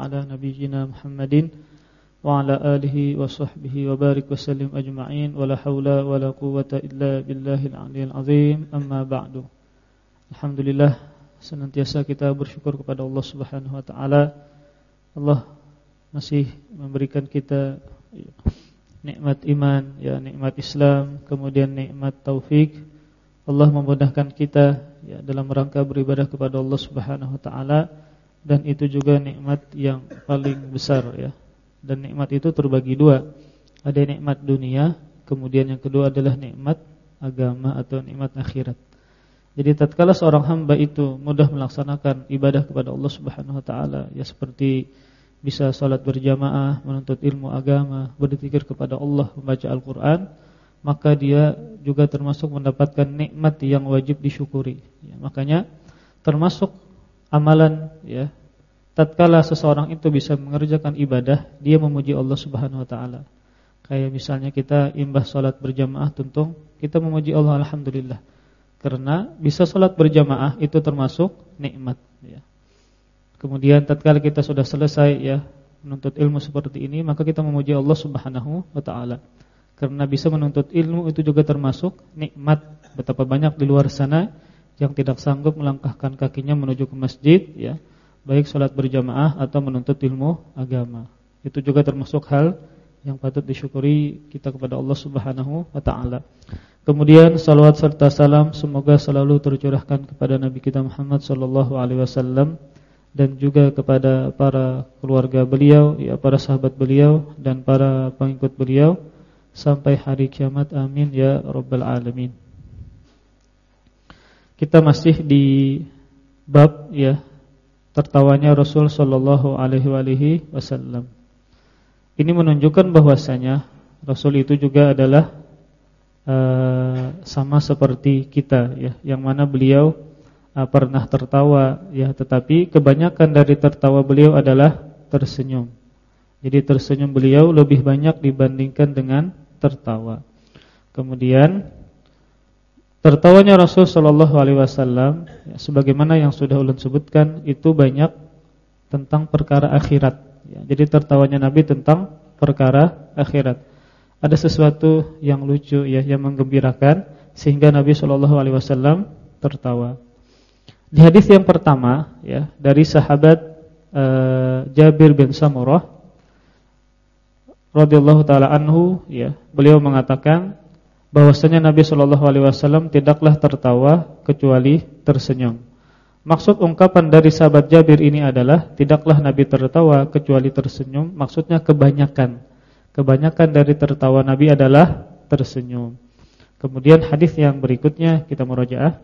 على نبينا محمد وعلى آله وصحبه وبارك وسلم أجمعين ولا حول ولا قوة إلا بالله العلي العظيم أما بعد Alhamdulillah senantiasa kita bersyukur kepada Allah Subhanahu wa taala. Allah masih memberikan kita nikmat iman, ya nikmat Islam, kemudian nikmat taufik. Allah memudahkan kita ya dalam rangka beribadah kepada Allah Subhanahu wa taala dan itu juga nikmat yang paling besar ya. Dan nikmat itu terbagi dua. Ada nikmat dunia, kemudian yang kedua adalah nikmat agama atau nikmat akhirat. Jadi tatkala seorang hamba itu mudah melaksanakan ibadah kepada Allah Subhanahu wa taala ya seperti bisa salat berjamaah, menuntut ilmu agama, berzikir kepada Allah, membaca Al-Qur'an, maka dia juga termasuk mendapatkan nikmat yang wajib disyukuri. Ya, makanya termasuk amalan ya. Tatkala seseorang itu bisa mengerjakan ibadah dia memuji Allah Subhanahu wa taala. Kayak misalnya kita imbah salat berjamaah tentu kita memuji Allah alhamdulillah. Karena bisa salat berjamaah itu termasuk nikmat ya. Kemudian tatkala kita sudah selesai ya menuntut ilmu seperti ini maka kita memuji Allah Subhanahu wa taala. Karena bisa menuntut ilmu itu juga termasuk nikmat. Betapa banyak di luar sana yang tidak sanggup melangkahkan kakinya menuju ke masjid ya, baik sholat berjamaah atau menuntut ilmu agama. Itu juga termasuk hal yang patut disyukuri kita kepada Allah Subhanahu wa taala. Kemudian salawat serta salam semoga selalu tercurahkan kepada Nabi kita Muhammad sallallahu alaihi wasallam dan juga kepada para keluarga beliau, ya para sahabat beliau dan para pengikut beliau sampai hari kiamat. Amin ya rabbal alamin. Kita masih di bab ya tertawanya Rasul sallallahu alaihi wasallam. Ini menunjukkan bahwasanya Rasul itu juga adalah uh, sama seperti kita ya, yang mana beliau uh, pernah tertawa ya, tetapi kebanyakan dari tertawa beliau adalah tersenyum. Jadi tersenyum beliau lebih banyak dibandingkan dengan tertawa. Kemudian Tertawanya Rasul Shallallahu Alaihi Wasallam, ya, sebagaimana yang sudah ulun sebutkan, itu banyak tentang perkara akhirat. Ya, jadi tertawanya Nabi tentang perkara akhirat. Ada sesuatu yang lucu ya, yang menggembirakan, sehingga Nabi Shallallahu Alaihi Wasallam tertawa. Di hadis yang pertama, ya, dari sahabat uh, Jabir bin Samurah, radhiyallahu taala anhu, ya, beliau mengatakan bahwasanya Nabi Shallallahu alaihi wasallam tidaklah tertawa kecuali tersenyum. Maksud ungkapan dari sahabat Jabir ini adalah tidaklah Nabi tertawa kecuali tersenyum, maksudnya kebanyakan. Kebanyakan dari tertawa Nabi adalah tersenyum. Kemudian hadis yang berikutnya kita murojaah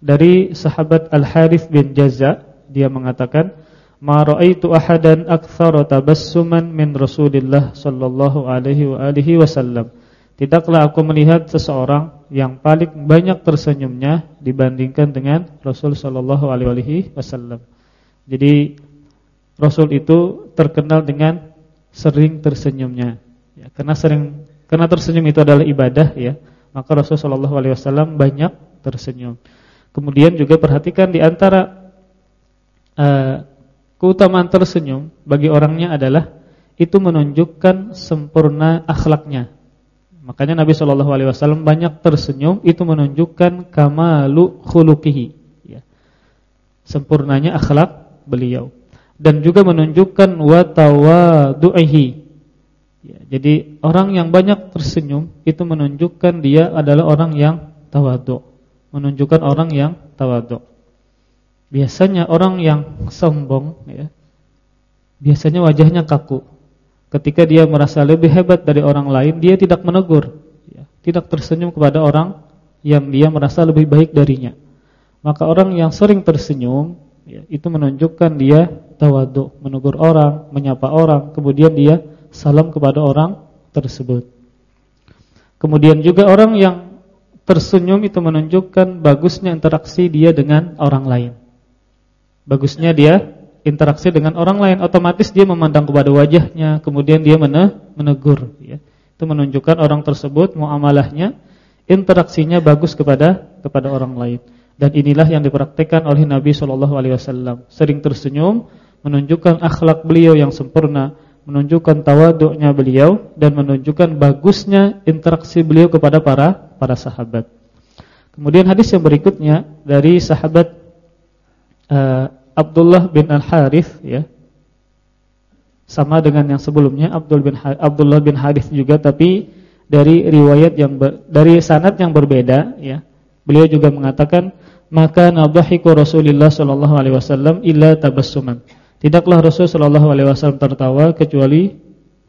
dari sahabat Al Harith bin Jazza, dia mengatakan, "Ma ahadan aktsara tabassuman min Rasulillah sallallahu alaihi wasallam." Tidaklah aku melihat seseorang yang paling banyak tersenyumnya dibandingkan dengan Rasul Shallallahu Alaihi Wasallam. Jadi Rasul itu terkenal dengan sering tersenyumnya, ya, karena sering karena tersenyum itu adalah ibadah, ya. Maka Rasul Shallallahu Alaihi Wasallam banyak tersenyum. Kemudian juga perhatikan di antara uh, keutamaan tersenyum bagi orangnya adalah itu menunjukkan sempurna akhlaknya Makanya Nabi Shallallahu Alaihi Wasallam banyak tersenyum itu menunjukkan kamalu khuluqihi, ya. sempurnanya akhlak beliau dan juga menunjukkan watawadu'ihi. Ya, jadi orang yang banyak tersenyum itu menunjukkan dia adalah orang yang tawadu, menunjukkan orang yang tawadu. Biasanya orang yang sombong, ya, biasanya wajahnya kaku ketika dia merasa lebih hebat dari orang lain, dia tidak menegur, ya, tidak tersenyum kepada orang yang dia merasa lebih baik darinya. Maka orang yang sering tersenyum, ya, itu menunjukkan dia tawadu, menegur orang, menyapa orang, kemudian dia salam kepada orang tersebut. Kemudian juga orang yang tersenyum itu menunjukkan bagusnya interaksi dia dengan orang lain. Bagusnya dia interaksi dengan orang lain otomatis dia memandang kepada wajahnya kemudian dia menegur ya. Itu menunjukkan orang tersebut muamalahnya interaksinya bagus kepada kepada orang lain. Dan inilah yang dipraktikkan oleh Nabi Shallallahu alaihi wasallam. Sering tersenyum menunjukkan akhlak beliau yang sempurna, menunjukkan tawaduknya beliau dan menunjukkan bagusnya interaksi beliau kepada para para sahabat. Kemudian hadis yang berikutnya dari sahabat uh, Abdullah bin Al-Harith ya. Sama dengan yang sebelumnya Abdul bin Abdullah bin Harith juga tapi dari riwayat yang ber, dari sanad yang berbeda ya. Beliau juga mengatakan maka nadhahiku Rasulullah sallallahu alaihi wasallam illa tabassuman. Tidaklah Rasul sallallahu alaihi wasallam tertawa kecuali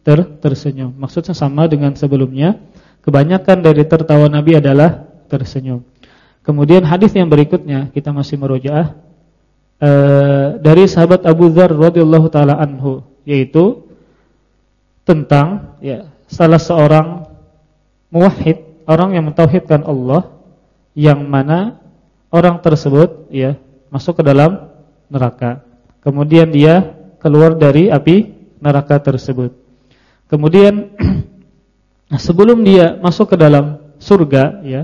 ter tersenyum. Maksudnya sama dengan sebelumnya. Kebanyakan dari tertawa Nabi adalah tersenyum. Kemudian hadis yang berikutnya kita masih merujaah uh, dari sahabat Abu Dzar radhiyallahu taala anhu yaitu tentang ya salah seorang muwahhid, orang yang mentauhidkan Allah yang mana orang tersebut ya masuk ke dalam neraka. Kemudian dia keluar dari api neraka tersebut. Kemudian sebelum dia masuk ke dalam surga ya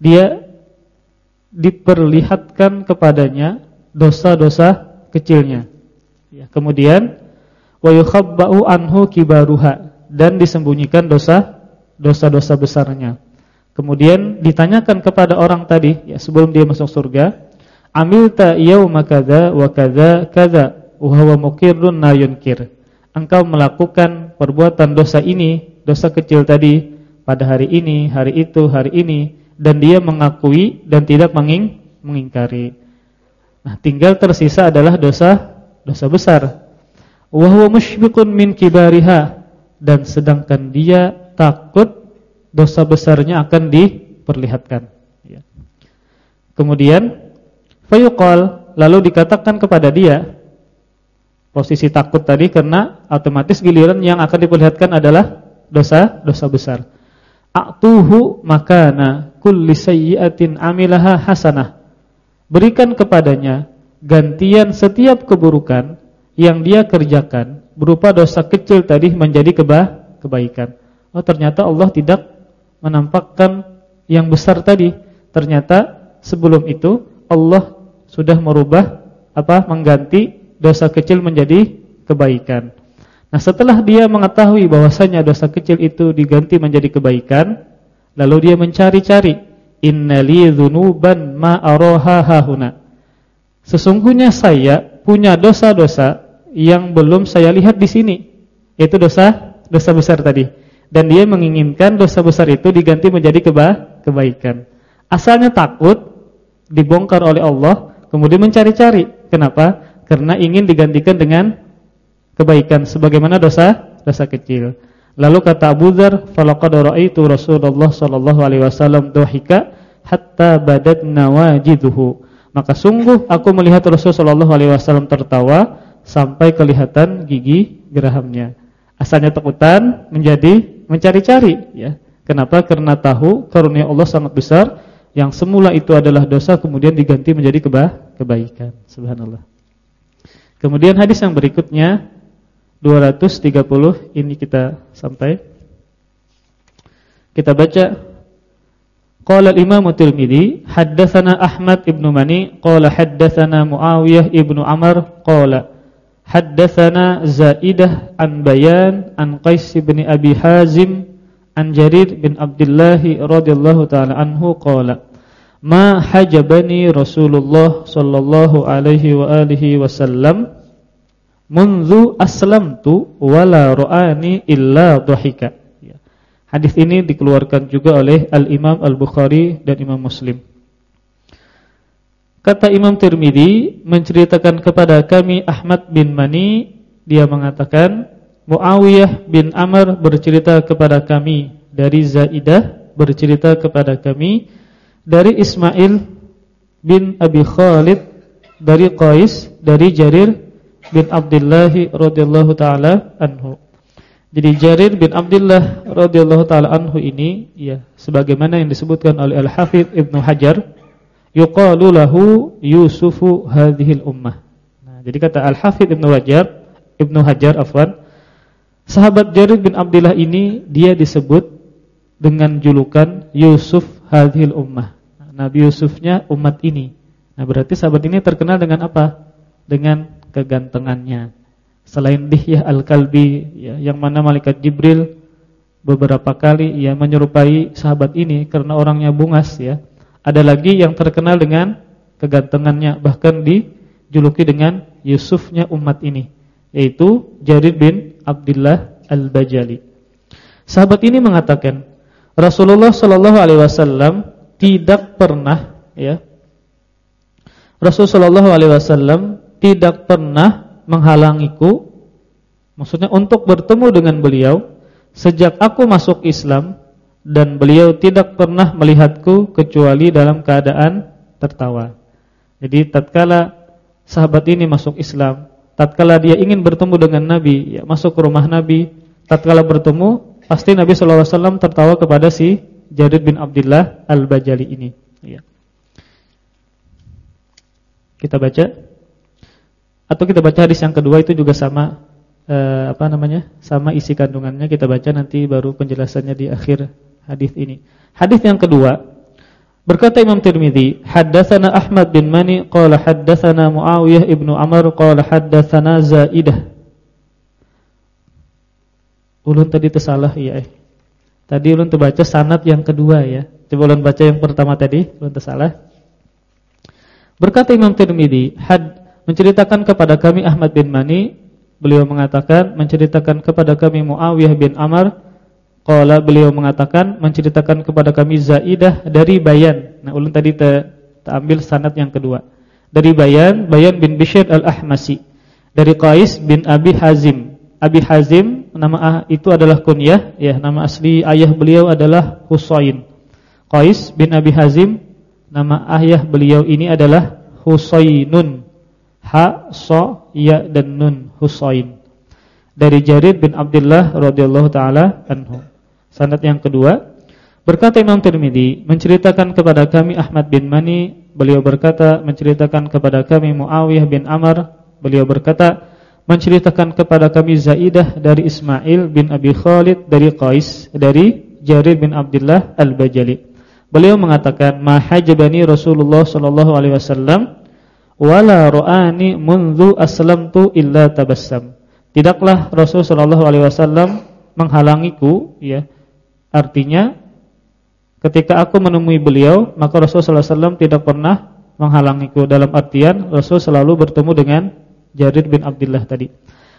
dia diperlihatkan kepadanya dosa-dosa kecilnya. Ya, kemudian wa yukhabba'u anhu kibaruha dan disembunyikan dosa dosa-dosa besarnya. Kemudian ditanyakan kepada orang tadi ya sebelum dia masuk surga, "Amilta yauma kadza wa kadza kadza wa huwa muqirrun la yunkir." Engkau melakukan perbuatan dosa ini, dosa kecil tadi pada hari ini, hari itu, hari ini dan dia mengakui dan tidak menging mengingkari. Nah, tinggal tersisa adalah dosa dosa besar. Wa huwa musyfiqun min kibariha dan sedangkan dia takut dosa besarnya akan diperlihatkan. Ya. Kemudian fayuqal lalu dikatakan kepada dia posisi takut tadi karena otomatis giliran yang akan diperlihatkan adalah dosa dosa besar. A'tuhu makana kulli sayyi'atin amilaha hasanah. Berikan kepadanya gantian setiap keburukan yang dia kerjakan berupa dosa kecil tadi menjadi keba kebaikan. Oh ternyata Allah tidak menampakkan yang besar tadi. Ternyata sebelum itu Allah sudah merubah apa mengganti dosa kecil menjadi kebaikan. Nah, setelah dia mengetahui bahwasanya dosa kecil itu diganti menjadi kebaikan, lalu dia mencari-cari, innali ma araha hahuna. Sesungguhnya saya punya dosa-dosa yang belum saya lihat di sini, yaitu dosa dosa besar tadi dan dia menginginkan dosa besar itu diganti menjadi keba kebaikan. Asalnya takut dibongkar oleh Allah, kemudian mencari-cari. Kenapa? Karena ingin digantikan dengan kebaikan sebagaimana dosa dosa kecil. Lalu kata Abu Dzar, "Falaqad ra'aitu Rasulullah sallallahu alaihi wasallam dhahika hatta badat nawajiduhu." Maka sungguh aku melihat Rasulullah sallallahu alaihi wasallam tertawa sampai kelihatan gigi gerahamnya. Asalnya takutan menjadi mencari-cari ya. Kenapa? Karena tahu karunia Allah sangat besar yang semula itu adalah dosa kemudian diganti menjadi keba kebaikan. Subhanallah. Kemudian hadis yang berikutnya 230 ini kita sampai. Kita baca. Qala al-Imam Tirmizi haddatsana Ahmad ibn Mani qala haddatsana Muawiyah ibnu Amr qala Haddatsana Zaidah an Bayan an Qais bin Abi Hazim an Jarir bin Abdullah radhiyallahu taala anhu qala Ma hajabani Rasulullah sallallahu alaihi wa alihi wasallam munzu aslamtu wala ra'ani illa dhahika. Ya. Hadis ini dikeluarkan juga oleh Al-Imam Al-Bukhari dan Imam Muslim. Kata Imam Tirmidzi menceritakan kepada kami Ahmad bin Mani dia mengatakan Muawiyah bin Amr bercerita kepada kami dari Zaidah bercerita kepada kami dari Ismail bin Abi Khalid dari Qais dari Jarir bin Abdullah radhiyallahu taala anhu. Jadi Jarir bin Abdullah radhiyallahu taala anhu ini ya sebagaimana yang disebutkan oleh Al-Hafidz Ibnu Hajar yuqalu lahu Yusufu hadhil ummah. Nah, jadi kata Al-Hafidz Ibnu Hajar, Ibnu Hajar afwan, sahabat Jarir bin Abdullah ini dia disebut dengan julukan Yusuf hadhil ummah. Nah, Nabi Yusufnya umat ini. Nah, berarti sahabat ini terkenal dengan apa? Dengan kegantengannya. Selain Dihyah Al-Kalbi ya, yang mana malaikat Jibril beberapa kali ya menyerupai sahabat ini karena orangnya bungas ya. Ada lagi yang terkenal dengan kegantengannya bahkan dijuluki dengan Yusufnya umat ini yaitu Jarir bin Abdullah Al-Bajali. Sahabat ini mengatakan Rasulullah Shallallahu alaihi wasallam tidak pernah ya Rasulullah Shallallahu alaihi wasallam tidak pernah menghalangiku maksudnya untuk bertemu dengan beliau sejak aku masuk Islam dan beliau tidak pernah melihatku kecuali dalam keadaan tertawa. Jadi tatkala sahabat ini masuk Islam, tatkala dia ingin bertemu dengan Nabi, ya masuk ke rumah Nabi, tatkala bertemu pasti Nabi sallallahu alaihi wasallam tertawa kepada si Jarir bin Abdullah Al-Bajali ini, ya. Kita baca atau kita baca hadis yang kedua itu juga sama eh, apa namanya? Sama isi kandungannya kita baca nanti baru penjelasannya di akhir hadis ini. Hadis yang kedua berkata Imam Tirmizi, haddatsana Ahmad bin Mani qala haddatsana Muawiyah ibnu Amr qala haddatsana Zaidah. Ulun tadi tersalah ya. Eh. Tadi ulun terbaca sanad yang kedua ya. Coba ulun baca yang pertama tadi, ulun tersalah. Berkata Imam Tirmidzi, had menceritakan kepada kami Ahmad bin Mani, beliau mengatakan menceritakan kepada kami Muawiyah bin Amr, qala beliau mengatakan menceritakan kepada kami Zaidah dari Bayan. Nah, ulun tadi terambil sanad yang kedua. Dari Bayan, Bayan bin Bishr al-Ahmasi. Dari Qais bin Abi Hazim. Abi Hazim nama ah, itu adalah kunyah, ya, nama asli ayah beliau adalah Husain. Qais bin Abi Hazim Nama ayah beliau ini adalah Husainun. Ha, so, ya dan nun Husain. Dari Jarir bin Abdullah radhiyallahu taala anhu. Sanad yang kedua, berkata Imam Tirmizi menceritakan kepada kami Ahmad bin Mani, beliau berkata menceritakan kepada kami Muawiyah bin Amr, beliau berkata menceritakan kepada kami Zaidah dari Ismail bin Abi Khalid dari Qais dari Jarir bin Abdullah Al-Bajali. Beliau mengatakan, "Mahajabani Rasulullah sallallahu alaihi wasallam wala ra'ani mundu aslamtu illa tabassam." Tidaklah Rasul sallallahu alaihi wasallam menghalangiku, ya. Artinya ketika aku menemui beliau, maka Rasul sallallahu alaihi wasallam tidak pernah menghalangiku dalam artian Rasul selalu bertemu dengan Jarir bin Abdullah tadi.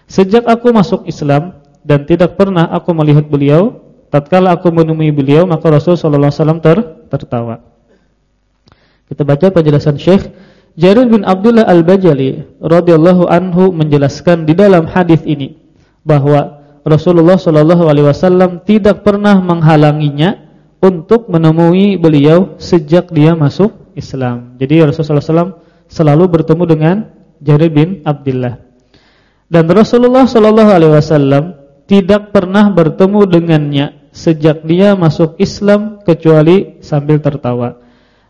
Sejak aku masuk Islam dan tidak pernah aku melihat beliau, tatkala aku menemui beliau, maka Rasul sallallahu alaihi wasallam ter tertawa. Kita baca penjelasan Syekh Jarir bin Abdullah Al-Bajali radhiyallahu anhu menjelaskan di dalam hadis ini bahwa Rasulullah Shallallahu alaihi wasallam tidak pernah menghalanginya untuk menemui beliau sejak dia masuk Islam. Jadi Rasulullah SAW selalu bertemu dengan Jarir bin Abdullah. Dan Rasulullah Shallallahu alaihi wasallam tidak pernah bertemu dengannya sejak dia masuk Islam kecuali sambil tertawa.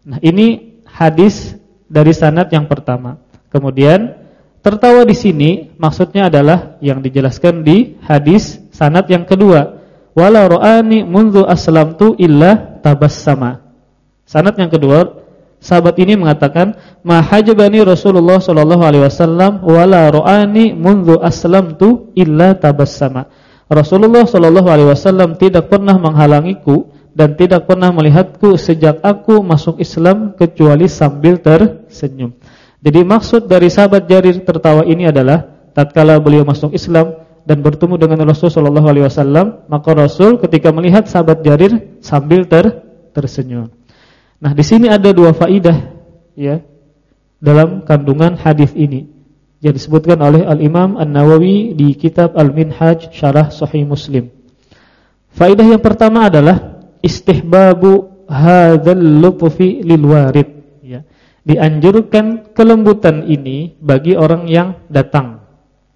Nah, ini hadis dari sanad yang pertama. Kemudian tertawa di sini maksudnya adalah yang dijelaskan di hadis sanad yang kedua. Wala ra'ani mundu aslamtu illa tabassama. Sanad yang kedua, sahabat ini mengatakan, "Ma hajabani Rasulullah sallallahu alaihi wasallam wala ra'ani mundu aslamtu illa tabassama." Rasulullah Shallallahu Alaihi Wasallam tidak pernah menghalangiku dan tidak pernah melihatku sejak aku masuk Islam kecuali sambil tersenyum. Jadi maksud dari sahabat Jarir tertawa ini adalah tatkala beliau masuk Islam dan bertemu dengan Rasul Shallallahu Alaihi Wasallam, maka Rasul ketika melihat sahabat Jarir sambil ter tersenyum. Nah di sini ada dua faidah ya dalam kandungan hadis ini yang disebutkan oleh Al-Imam An-Nawawi di kitab Al-Minhaj Syarah Sahih Muslim. Faidah yang pertama adalah istihbabu hadzal lutfi lil warid ya. Dianjurkan kelembutan ini bagi orang yang datang.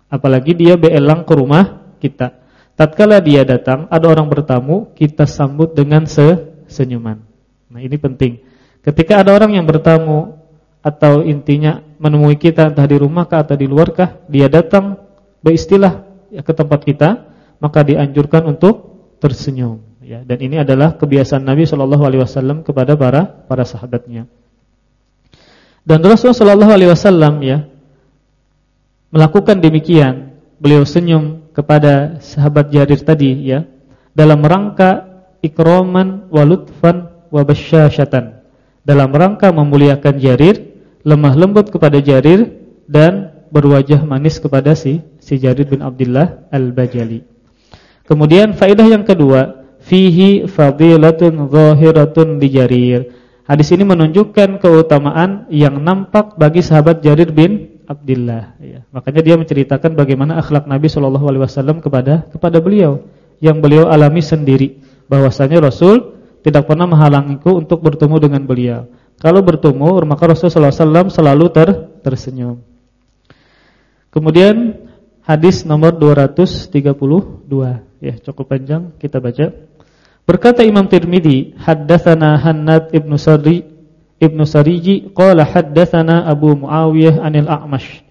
Apalagi dia beelang ke rumah kita. Tatkala dia datang, ada orang bertamu, kita sambut dengan senyuman. Nah, ini penting. Ketika ada orang yang bertamu atau intinya menemui kita entah di rumahkah atau di luarkah, dia datang beristilah ya, ke tempat kita, maka dianjurkan untuk tersenyum. Ya, dan ini adalah kebiasaan Nabi Shallallahu Alaihi Wasallam kepada para para sahabatnya. Dan Rasulullah Shallallahu Alaihi Wasallam ya melakukan demikian, beliau senyum kepada sahabat Jarir tadi ya, dalam rangka ikroman walutfan wabasyashatan. Dalam rangka memuliakan Jarir, lemah lembut kepada Jarir dan berwajah manis kepada si si Jarir bin Abdullah Al-Bajali. Kemudian faedah yang kedua, fihi fadilatun zahiratun li Jarir. Hadis ini menunjukkan keutamaan yang nampak bagi sahabat Jarir bin Abdullah ya. Makanya dia menceritakan bagaimana akhlak Nabi Shallallahu alaihi wasallam kepada kepada beliau yang beliau alami sendiri bahwasanya Rasul tidak pernah menghalangiku untuk bertemu dengan beliau. Kalau bertemu maka Rasul sallallahu alaihi wasallam selalu ter tersenyum. Kemudian hadis nomor 232 ya cukup panjang kita baca. Berkata Imam Tirmidzi, haddatsana Hannad ibnu Sari ibnu Sariji qala haddatsana Abu Muawiyah anil A'mash.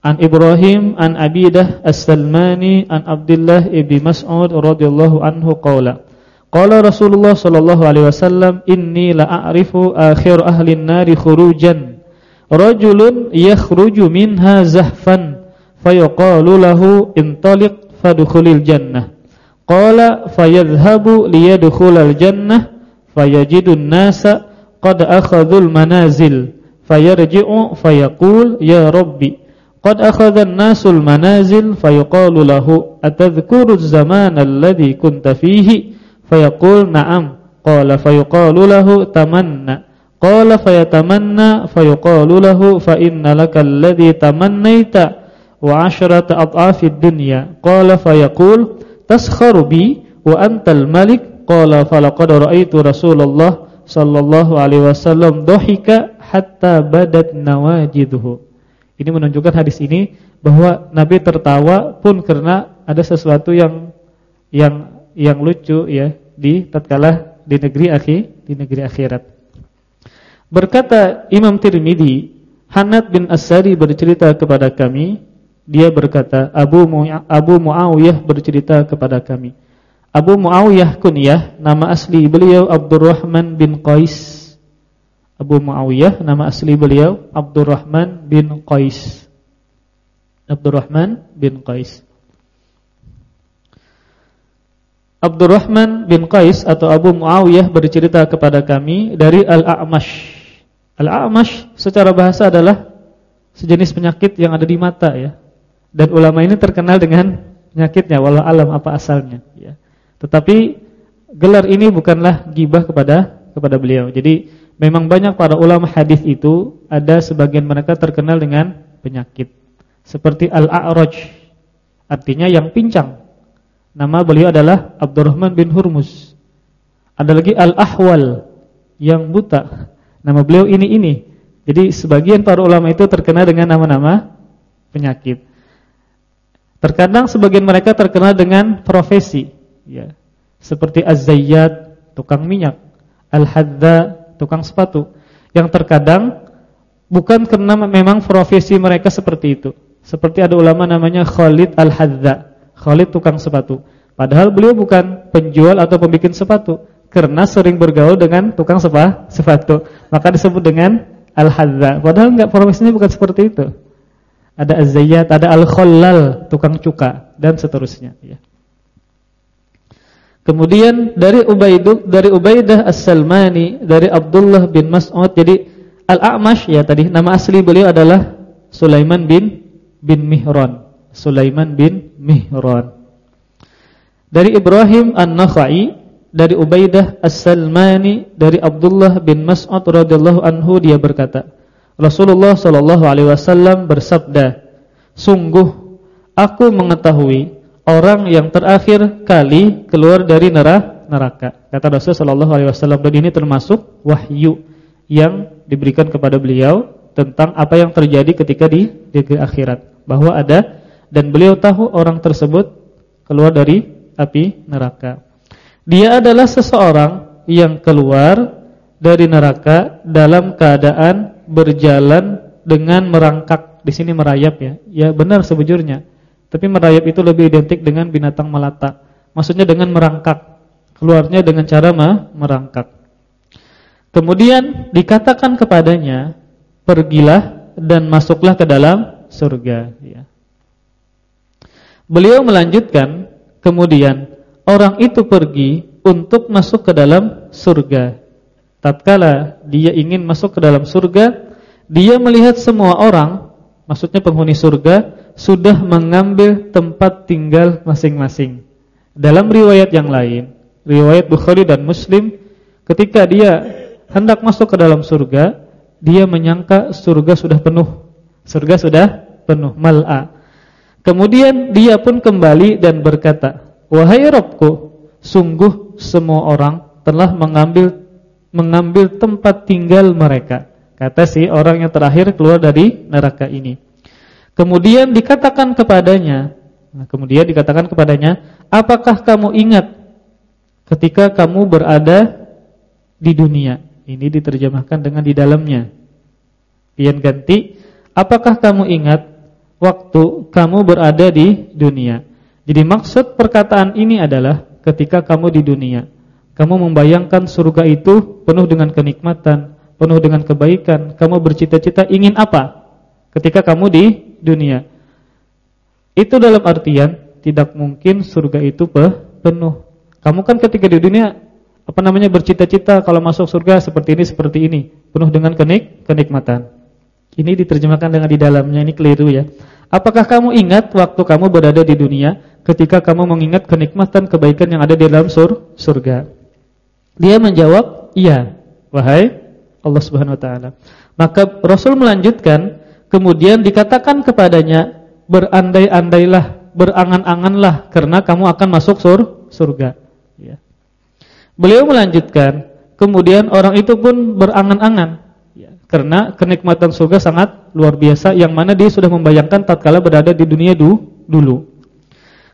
An Ibrahim an Abidah As-Salmani an Abdullah ibni Mas'ud radhiyallahu anhu qala Qala Rasulullah sallallahu alaihi wasallam inni la a'rifu akhir ahli an-nari khurujan. Rajulun yakhruju minha zahfan fayaqalu lahu intaliq fadkhulil jannah Qala fayadhhabu liyadkhulal jannah fayajidun nasa qad akhadhul manazil fayarji'u fayaqul ya rabbi qad akhadha an-nasul manazil fayaqalu lahu atadhkuru az-zamana alladhi kunta fihi fayaqul na'am qala fayaqalu lahu tamanna qala fayatamanna fayaqalu lahu fa inna lakal ladhi tamannaita wa 'asharata adhafid dunya qala fayaqul taskharu bi wa antal malik qala falaqad ra'aitu Rasulullah sallallahu alaihi wasallam dhahika hatta badat nawajiduhu. Ini menunjukkan hadis ini bahwa Nabi tertawa pun karena ada sesuatu yang yang yang lucu ya di tatkala di negeri akhir di negeri akhirat. Berkata Imam Tirmidzi, Hanad bin As-Sari bercerita kepada kami dia berkata, Abu Abu Muawiyah bercerita kepada kami. Abu Muawiyah kunyah, nama asli beliau Abdurrahman bin Qais. Abu Muawiyah, nama asli beliau Abdurrahman bin Qais. Abdurrahman bin Qais. Abdurrahman bin Qais atau Abu Muawiyah bercerita kepada kami dari Al-A'mash. Al-A'mash secara bahasa adalah sejenis penyakit yang ada di mata ya. Dan ulama ini terkenal dengan penyakitnya walau alam apa asalnya ya. Tetapi gelar ini bukanlah gibah kepada kepada beliau. Jadi memang banyak para ulama hadis itu ada sebagian mereka terkenal dengan penyakit seperti al-a'raj artinya yang pincang. Nama beliau adalah Abdurrahman bin Hurmuz. Ada lagi al-ahwal yang buta. Nama beliau ini ini. Jadi sebagian para ulama itu terkenal dengan nama-nama penyakit. Terkadang sebagian mereka terkenal dengan profesi, ya. Seperti az-zayyat, tukang minyak, al-hadda, tukang sepatu. Yang terkadang bukan karena memang profesi mereka seperti itu. Seperti ada ulama namanya Khalid al-Hadda, Khalid tukang sepatu. Padahal beliau bukan penjual atau pembikin sepatu, karena sering bergaul dengan tukang sepatu, maka disebut dengan al-Hadda. Padahal enggak profesinya bukan seperti itu ada az-zayyat, ada al-khallal, tukang cuka dan seterusnya ya. Kemudian dari Ubaidah dari Ubaidah As-Salmani dari Abdullah bin Mas'ud jadi Al-A'mash ya tadi nama asli beliau adalah Sulaiman bin bin Mihran. Sulaiman bin Mihran. Dari Ibrahim An-Nakhai dari Ubaidah As-Salmani dari Abdullah bin Mas'ud radhiyallahu anhu dia berkata Rasulullah Shallallahu alaihi wasallam bersabda, "Sungguh aku mengetahui orang yang terakhir kali keluar dari neraka." Kata Rasulullah Shallallahu alaihi wasallam dan ini termasuk wahyu yang diberikan kepada beliau tentang apa yang terjadi ketika di di akhirat, bahwa ada dan beliau tahu orang tersebut keluar dari api neraka. Dia adalah seseorang yang keluar dari neraka dalam keadaan berjalan dengan merangkak. Di sini merayap ya. Ya benar sebujurnya. Tapi merayap itu lebih identik dengan binatang melata. Maksudnya dengan merangkak. Keluarnya dengan cara merangkak. Kemudian dikatakan kepadanya, "Pergilah dan masuklah ke dalam surga ya. Beliau melanjutkan kemudian orang itu pergi untuk masuk ke dalam surga. Tatkala dia ingin masuk ke dalam surga, dia melihat semua orang, maksudnya penghuni surga sudah mengambil tempat tinggal masing-masing. Dalam riwayat yang lain, riwayat Bukhari dan Muslim, ketika dia hendak masuk ke dalam surga, dia menyangka surga sudah penuh. Surga sudah penuh, mal'a. Kemudian dia pun kembali dan berkata, "Wahai Rabbku, sungguh semua orang telah mengambil mengambil tempat tinggal mereka." Kata si orang yang terakhir keluar dari neraka ini. Kemudian dikatakan kepadanya, nah, kemudian dikatakan kepadanya, "Apakah kamu ingat ketika kamu berada di dunia?" Ini diterjemahkan dengan di dalamnya. Pian ganti, "Apakah kamu ingat waktu kamu berada di dunia. Jadi maksud perkataan ini adalah ketika kamu di dunia, kamu membayangkan surga itu penuh dengan kenikmatan, penuh dengan kebaikan, kamu bercita-cita ingin apa ketika kamu di dunia. Itu dalam artian tidak mungkin surga itu penuh. Kamu kan ketika di dunia apa namanya bercita-cita kalau masuk surga seperti ini seperti ini, penuh dengan kenik kenikmatan. Ini diterjemahkan dengan di dalamnya ini keliru ya. Apakah kamu ingat waktu kamu berada di dunia ketika kamu mengingat kenikmatan kebaikan yang ada di dalam sur surga? Dia menjawab, "Iya, wahai Allah Subhanahu wa taala." Maka Rasul melanjutkan, kemudian dikatakan kepadanya, "Berandai-andailah, berangan-anganlah karena kamu akan masuk sur surga." Ya. Beliau melanjutkan, kemudian orang itu pun berangan-angan karena kenikmatan surga sangat luar biasa yang mana dia sudah membayangkan tatkala berada di dunia du, dulu.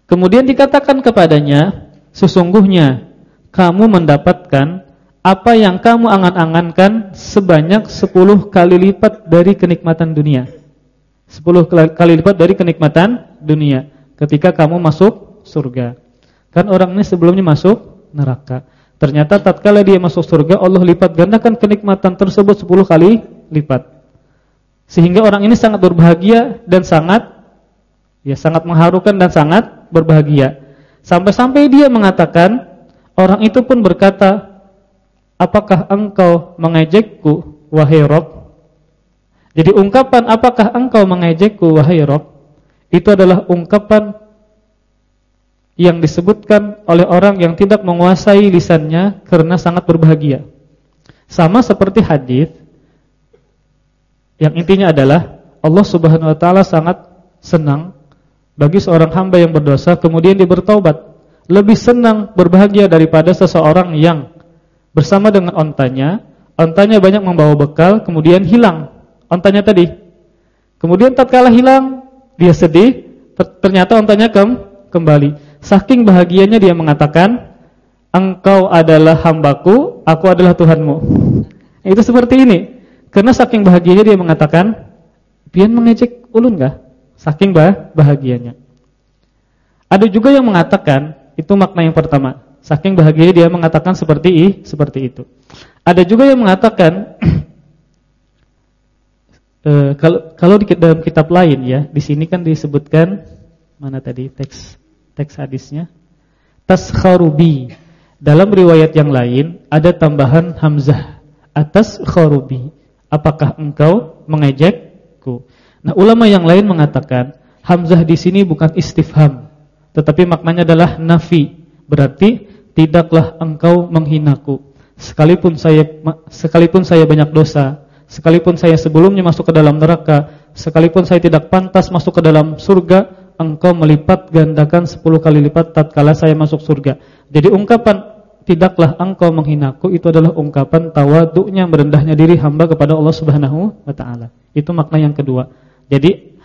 Kemudian dikatakan kepadanya, sesungguhnya kamu mendapatkan apa yang kamu angan-angankan sebanyak 10 kali lipat dari kenikmatan dunia. 10 kali lipat dari kenikmatan dunia ketika kamu masuk surga. Kan orang ini sebelumnya masuk neraka. Ternyata tatkala dia masuk surga Allah lipat gandakan kenikmatan tersebut 10 kali lipat. Sehingga orang ini sangat berbahagia dan sangat ya sangat mengharukan dan sangat berbahagia. Sampai-sampai dia mengatakan orang itu pun berkata, "Apakah engkau mengejekku wahai Rob?" Jadi ungkapan apakah engkau mengejekku wahai Rob itu adalah ungkapan yang disebutkan oleh orang yang tidak menguasai lisannya karena sangat berbahagia. Sama seperti hadis yang intinya adalah Allah Subhanahu wa taala sangat senang bagi seorang hamba yang berdosa kemudian dia bertaubat. Lebih senang berbahagia daripada seseorang yang bersama dengan ontanya, ontanya banyak membawa bekal kemudian hilang ontanya tadi. Kemudian tatkala hilang, dia sedih, ternyata ontanya kembali. Saking bahagianya dia mengatakan, engkau adalah hambaku, aku adalah Tuhanmu. Itu seperti ini. Karena saking bahagianya dia mengatakan, pian mengejek ulun kah? Saking bah bahagianya. Ada juga yang mengatakan, itu makna yang pertama. Saking bahagianya dia mengatakan seperti seperti itu. Ada juga yang mengatakan e, kalau di dalam kitab lain ya, di sini kan disebutkan mana tadi teks teks hadisnya taskharubi. Dalam riwayat yang lain ada tambahan hamzah atas kharubi. Apakah engkau mengejekku? Nah, ulama yang lain mengatakan hamzah di sini bukan istifham, tetapi maknanya adalah nafi. Berarti tidaklah engkau menghinaku. Sekalipun saya sekalipun saya banyak dosa, sekalipun saya sebelumnya masuk ke dalam neraka, sekalipun saya tidak pantas masuk ke dalam surga, engkau melipat gandakan 10 kali lipat tatkala saya masuk surga. Jadi ungkapan tidaklah engkau menghinaku itu adalah ungkapan tawaduknya merendahnya diri hamba kepada Allah Subhanahu wa taala. Itu makna yang kedua. Jadi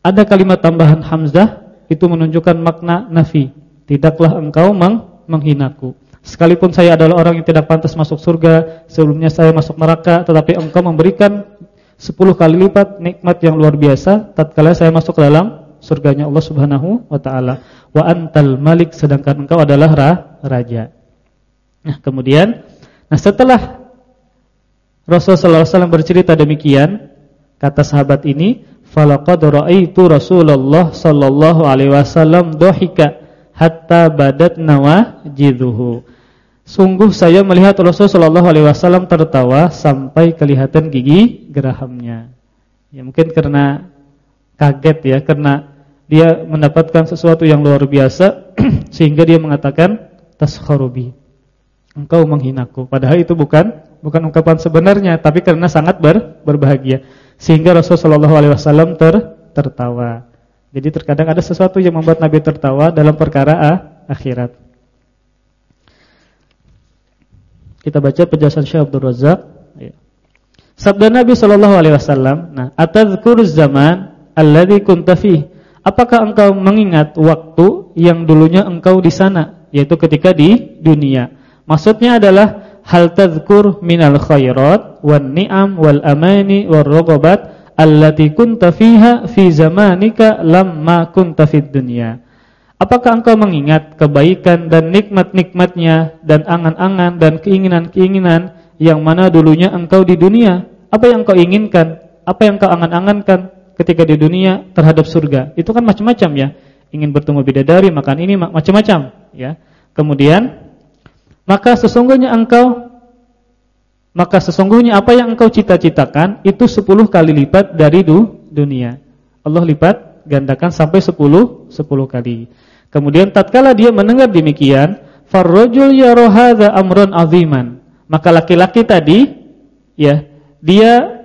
ada kalimat tambahan hamzah itu menunjukkan makna nafi. Tidaklah engkau meng menghinaku. Sekalipun saya adalah orang yang tidak pantas masuk surga, sebelumnya saya masuk neraka, tetapi engkau memberikan 10 kali lipat nikmat yang luar biasa tatkala saya masuk ke dalam surganya Allah Subhanahu wa taala. Wa antal malik sedangkan engkau adalah ra, raja. Nah, kemudian nah setelah Rasulullah SAW bercerita demikian, kata sahabat ini, falaqad ra'aitu Rasulullah sallallahu alaihi wasallam dohika hatta badat nawajiduhu. Sungguh saya melihat Rasulullah sallallahu alaihi wasallam tertawa sampai kelihatan gigi gerahamnya. Ya mungkin karena kaget ya, karena dia mendapatkan sesuatu yang luar biasa sehingga dia mengatakan taskharubi. Engkau menghinaku. Padahal itu bukan bukan ungkapan sebenarnya, tapi karena sangat ber, berbahagia. Sehingga Rasulullah SAW ter, tertawa. Jadi terkadang ada sesuatu yang membuat Nabi tertawa dalam perkara ah, akhirat. Kita baca penjelasan Syekh Abdul Razak. Ya. Sabda Nabi Shallallahu Alaihi Wasallam. Nah, atadzkur zaman alladhi kunta Apakah engkau mengingat waktu yang dulunya engkau di sana, yaitu ketika di dunia? Maksudnya adalah hal tadhkur minal khairat wan ni'am wal amani war raghabat allati kunta fiha fi zamanika lamma kunta fid dunya. Apakah engkau mengingat kebaikan dan nikmat-nikmatnya dan angan-angan dan keinginan-keinginan yang mana dulunya engkau di dunia? Apa yang engkau inginkan? Apa yang engkau angan-angankan ketika di dunia terhadap surga? Itu kan macam-macam ya. Ingin bertemu bidadari, makan ini macam-macam ya. Kemudian maka sesungguhnya engkau maka sesungguhnya apa yang engkau cita-citakan itu 10 kali lipat dari du, dunia. Allah lipat gandakan sampai 10 10 kali. Kemudian tatkala dia mendengar demikian, farrajul yara hadza amran aziman. Maka laki-laki tadi ya, dia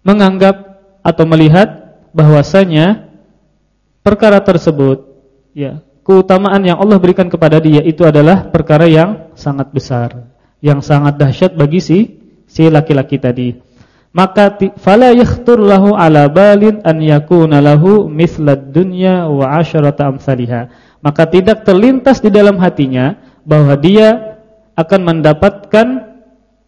menganggap atau melihat bahwasanya perkara tersebut ya keutamaan yang Allah berikan kepada dia itu adalah perkara yang sangat besar, yang sangat dahsyat bagi si si laki-laki tadi. Maka fala yakhtur lahu ala balin an yakuna lahu mithlad dunya wa asharata amsalha. Maka tidak terlintas di dalam hatinya bahwa dia akan mendapatkan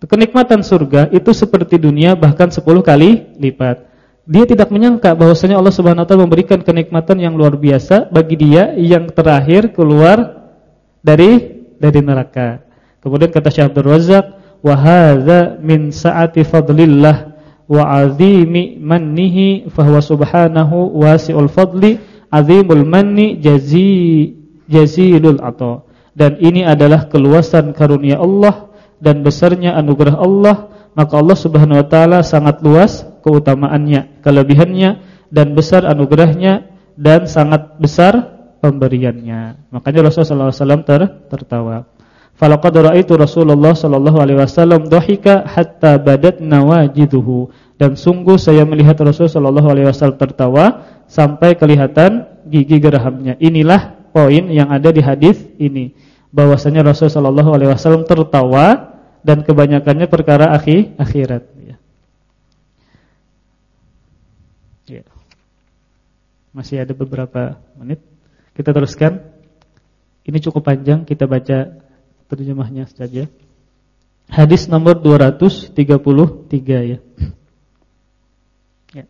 kenikmatan surga itu seperti dunia bahkan 10 kali lipat. Dia tidak menyangka bahwasanya Allah Subhanahu wa taala memberikan kenikmatan yang luar biasa bagi dia yang terakhir keluar dari dari neraka. Kemudian kata Syekh Abdul Razak, "Wa hadza min sa'ati fadlillah wa 'azimi mannihi fa huwa subhanahu wasi'ul fadli, 'azimul manni jazi jazilul ata." Dan ini adalah keluasan karunia Allah dan besarnya anugerah Allah, maka Allah Subhanahu wa taala sangat luas keutamaannya, kelebihannya dan besar anugerahnya dan sangat besar pemberiannya. Makanya Rasulullah SAW ter tertawa. Falaqad ra'aitu Rasulullah sallallahu alaihi wasallam hatta badat nawajiduhu dan sungguh saya melihat Rasul sallallahu alaihi wasallam tertawa sampai kelihatan gigi gerahamnya. Inilah poin yang ada di hadis ini bahwasanya Rasul sallallahu alaihi wasallam tertawa dan kebanyakannya perkara akhir akhirat. Masih ada beberapa menit. Kita teruskan. Ini cukup panjang, kita baca terjemahnya saja. Hadis nomor 233 ya. ya.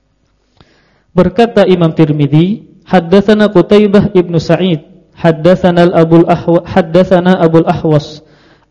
Berkata Imam Tirmizi, haddatsana Qutaibah ibnu Sa'id, haddatsana Al-Abul Ahwa, haddatsana Abul Ahwas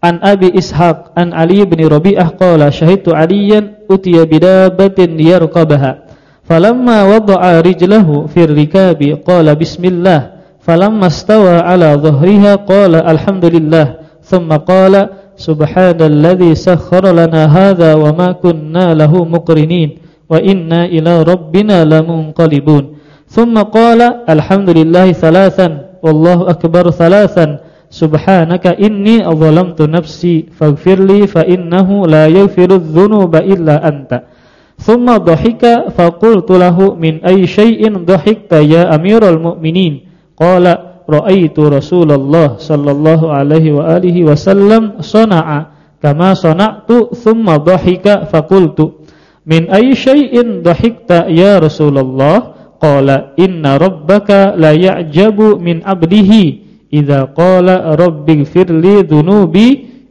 an Abi Ishaq an Ali bin Rabi'ah qala syahidtu Aliyan utiya bidabatin yarqabaha Falamma wada'a rijlahu fir rikabi qala bismillah. Falamma stawa ala dhahriha qala alhamdulillah. Thumma qala subhanalladzi sakhkhara lana hadha wa ma kunna lahu muqrinin. Wa inna ila rabbina lamunqalibun. Thumma qala alhamdulillahi thalathan. Wallahu akbar thalathan. Subhanaka inni adzalamtu nafsi faghfirli fa innahu la yaghfiru dhunuba illa anta. Thumma dhahika faqultu lahu min ayyi syai'in dhahikta ya Amirul Mu'minin? Qala ra'aitu Rasulullah sallallahu alaihi wa alihi wasallam sana'a kama sana'tu thumma dhahika faqultu min ayyi syai'in dhahikta ya Rasulullah? Qala inna rabbaka la ya'jabu min 'abdihi idza qala rabbighfirli dhunubi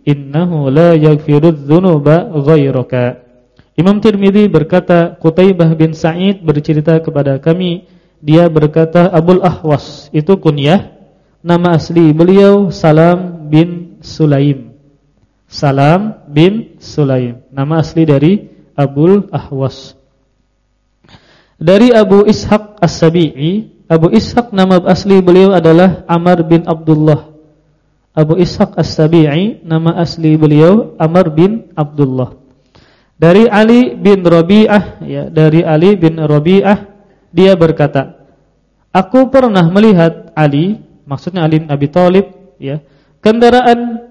innahu la yaghfiru dzunuba ghairaka. Imam Tirmidzi berkata Qutaibah bin Sa'id bercerita kepada kami. Dia berkata Abul Ahwas itu kunyah. Nama asli beliau Salam bin Sulaim. Salam bin Sulaim. Nama asli dari Abul Ahwas. Dari Abu Ishaq As-Sabi'i, Abu Ishaq nama asli beliau adalah Amr bin Abdullah. Abu Ishaq As-Sabi'i, nama asli beliau Amr bin Abdullah. Dari Ali bin Rabi'ah ya, dari Ali bin Rabi'ah dia berkata, "Aku pernah melihat Ali, maksudnya Ali bin Abi Thalib ya, kendaraan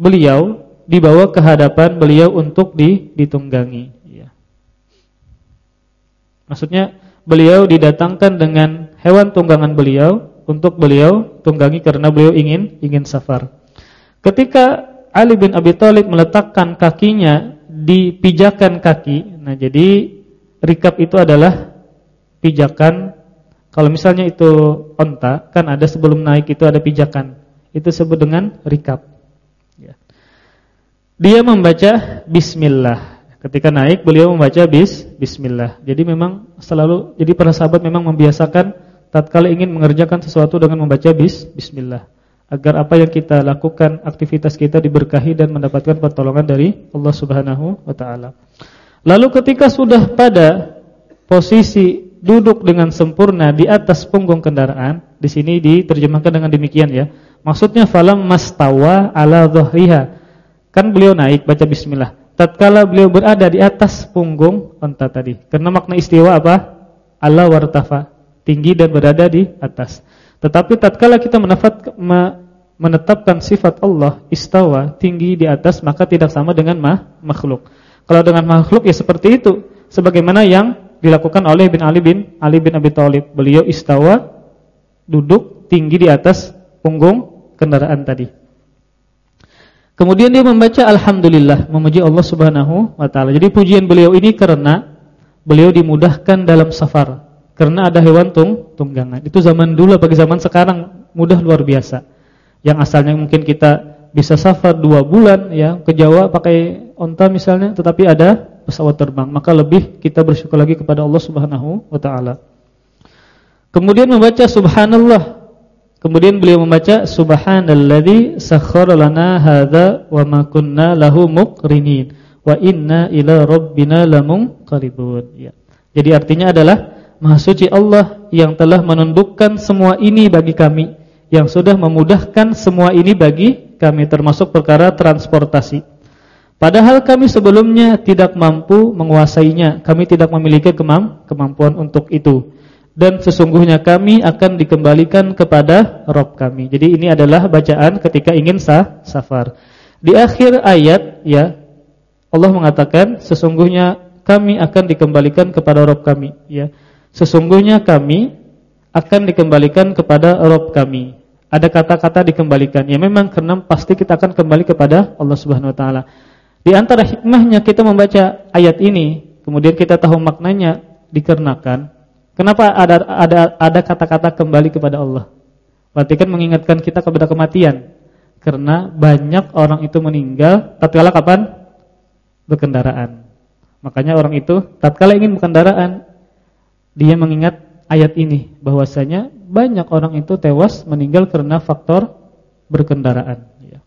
beliau dibawa ke hadapan beliau untuk ditunggangi ya. Maksudnya beliau didatangkan dengan hewan tunggangan beliau untuk beliau tunggangi karena beliau ingin ingin safar. Ketika Ali bin Abi Thalib meletakkan kakinya di pijakan kaki. Nah, jadi rikap itu adalah pijakan kalau misalnya itu onta, kan ada sebelum naik itu ada pijakan. Itu sebut dengan rikap. Ya. Dia membaca bismillah. Ketika naik beliau membaca bis bismillah. Jadi memang selalu jadi para sahabat memang membiasakan tatkala ingin mengerjakan sesuatu dengan membaca bis bismillah agar apa yang kita lakukan, aktivitas kita diberkahi dan mendapatkan pertolongan dari Allah Subhanahu wa taala. Lalu ketika sudah pada posisi duduk dengan sempurna di atas punggung kendaraan, di sini diterjemahkan dengan demikian ya. Maksudnya falam mastawa ala dhahriha. Kan beliau naik baca bismillah. Tatkala beliau berada di atas punggung unta tadi. Karena makna istiwa apa? Allah wartafa, tinggi dan berada di atas. Tetapi tatkala kita menafat, menetapkan sifat Allah istawa tinggi di atas maka tidak sama dengan mah, makhluk. Kalau dengan makhluk ya seperti itu. Sebagaimana yang dilakukan oleh bin Ali bin Ali bin Abi Thalib. Beliau istawa duduk tinggi di atas punggung kendaraan tadi. Kemudian dia membaca alhamdulillah, memuji Allah Subhanahu wa taala. Jadi pujian beliau ini karena beliau dimudahkan dalam safar karena ada hewan tung tunggangan. Itu zaman dulu bagi zaman sekarang mudah luar biasa. Yang asalnya mungkin kita bisa safar dua bulan ya ke Jawa pakai onta misalnya, tetapi ada pesawat terbang, maka lebih kita bersyukur lagi kepada Allah Subhanahu wa taala. Kemudian membaca subhanallah. Kemudian beliau membaca subhanalladzi sakhkhara lana hadza wa ma kunna lahu muqrinin wa inna ila rabbina lamunqalibun. Ya. Jadi artinya adalah Maha suci Allah yang telah menundukkan semua ini bagi kami Yang sudah memudahkan semua ini bagi kami Termasuk perkara transportasi. Padahal kami sebelumnya tidak mampu menguasainya. Kami tidak memiliki kemam kemampuan untuk itu. Dan sesungguhnya kami akan dikembalikan kepada Rob kami. Jadi ini adalah bacaan ketika ingin sah, safar. Di akhir ayat ya Allah mengatakan Sesungguhnya kami akan dikembalikan kepada Rob kami ya. Sesungguhnya kami akan dikembalikan kepada Rob kami. Ada kata-kata dikembalikan. Ya memang karena pasti kita akan kembali kepada Allah Subhanahu Wa Taala. Di antara hikmahnya kita membaca ayat ini, kemudian kita tahu maknanya dikarenakan kenapa ada ada ada kata-kata kembali kepada Allah. Berarti kan mengingatkan kita kepada kematian. Karena banyak orang itu meninggal tatkala kapan? Berkendaraan. Makanya orang itu tatkala ingin berkendaraan dia mengingat ayat ini bahwasanya banyak orang itu tewas meninggal karena faktor berkendaraan ya.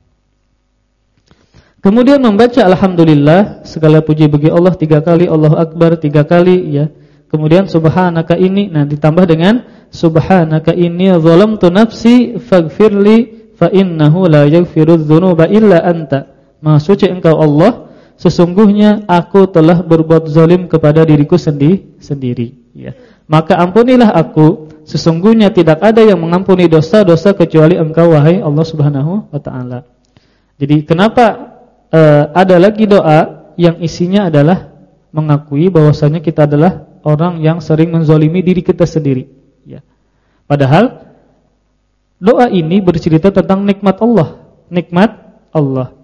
Kemudian membaca alhamdulillah segala puji bagi Allah tiga kali Allahu akbar tiga kali ya. Kemudian subhanaka ini nah ditambah dengan subhanaka inni zalamtu nafsi faghfirli fa innahu la yaghfirudz dzunuba illa anta. Maha suci engkau Allah sesungguhnya aku telah berbuat zalim kepada diriku sendiri sendiri ya. Maka ampunilah aku, sesungguhnya tidak ada yang mengampuni dosa-dosa kecuali Engkau wahai Allah Subhanahu wa taala. Jadi kenapa uh, ada lagi doa yang isinya adalah mengakui bahwasanya kita adalah orang yang sering menzolimi diri kita sendiri, ya. Padahal doa ini bercerita tentang nikmat Allah, nikmat Allah.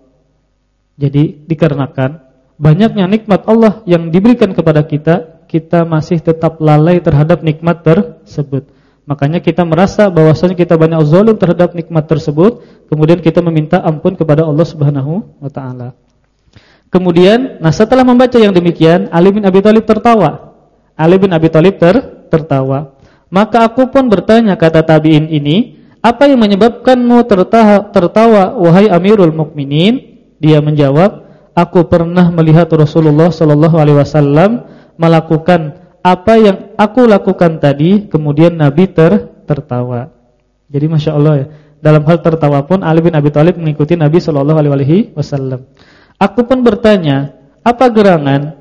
Jadi dikarenakan banyaknya nikmat Allah yang diberikan kepada kita kita masih tetap lalai terhadap nikmat tersebut. Makanya kita merasa bahwasanya kita banyak zalim terhadap nikmat tersebut, kemudian kita meminta ampun kepada Allah Subhanahu wa taala. Kemudian, nah setelah membaca yang demikian, Ali bin Abi Thalib tertawa. Ali bin Abi Thalib ter tertawa. Maka aku pun bertanya kata tabi'in ini, apa yang menyebabkanmu tertawa, wahai Amirul Mukminin? Dia menjawab, aku pernah melihat Rasulullah sallallahu alaihi wasallam melakukan apa yang aku lakukan tadi kemudian Nabi ter tertawa. Jadi masya Allah ya. Dalam hal tertawa pun Ali bin Abi Thalib mengikuti Nabi Shallallahu Alaihi Wasallam. Aku pun bertanya, apa gerangan?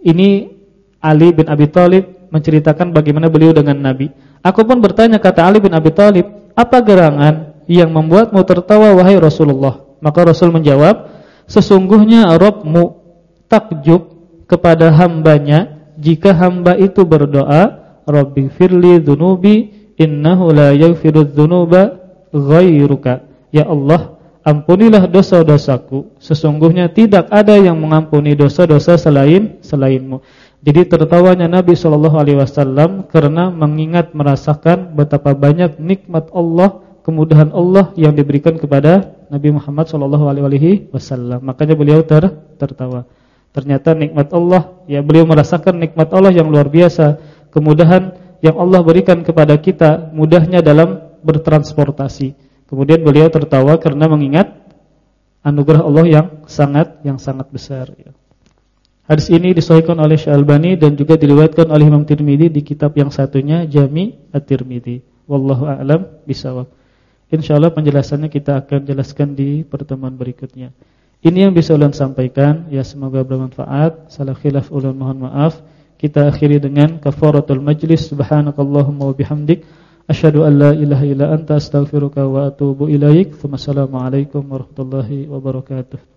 Ini Ali bin Abi Thalib menceritakan bagaimana beliau dengan Nabi. Aku pun bertanya kata Ali bin Abi Thalib, apa gerangan yang membuatmu tertawa wahai Rasulullah? Maka Rasul menjawab, sesungguhnya Rabbmu takjub kepada hambanya jika hamba itu berdoa, Rabbi firli dhunubi innahu la yaghfiru dhunuba ghairuka. Ya Allah, ampunilah dosa-dosaku. Sesungguhnya tidak ada yang mengampuni dosa-dosa selain selainmu. Jadi tertawanya Nabi Shallallahu Alaihi Wasallam karena mengingat merasakan betapa banyak nikmat Allah, kemudahan Allah yang diberikan kepada Nabi Muhammad Shallallahu Alaihi Wasallam. Makanya beliau ter tertawa. Ternyata nikmat Allah, ya beliau merasakan nikmat Allah yang luar biasa, kemudahan yang Allah berikan kepada kita, mudahnya dalam bertransportasi. Kemudian beliau tertawa karena mengingat anugerah Allah yang sangat yang sangat besar. Ya. Hadis ini disahihkan oleh Syalbani dan juga diriwayatkan oleh Imam Tirmidzi di kitab yang satunya Jami At-Tirmidzi. Wallahu a'lam bishawab. Insyaallah penjelasannya kita akan jelaskan di pertemuan berikutnya. Ini yang bisa ulun sampaikan, ya semoga bermanfaat. Salah khilaf ulun mohon maaf. Kita akhiri dengan kafaratul majlis. Subhanakallahumma wa bihamdik asyhadu an la ilaha illa anta astaghfiruka wa atubu ilaik. Wassalamualaikum warahmatullahi wabarakatuh.